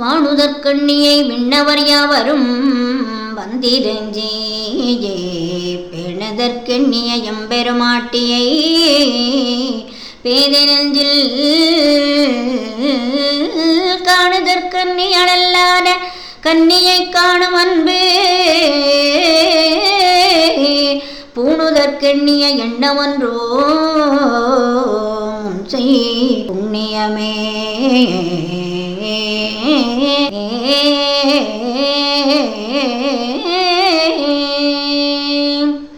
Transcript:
வாணுதற்கண்ணியை விண்ணவர் யாவரும் வந்திரஞ்சே பேணதற்கெண்ணிய எம்பெருமாட்டியை பேதை நெஞ்சில் காணுதற்கண்ணியழல்லாத கன்னியை காணும் அன்பு. பூணுதற்கெண்ணிய எண்ணம் ஒன்றோ செய் புண்ணியமே. ഏ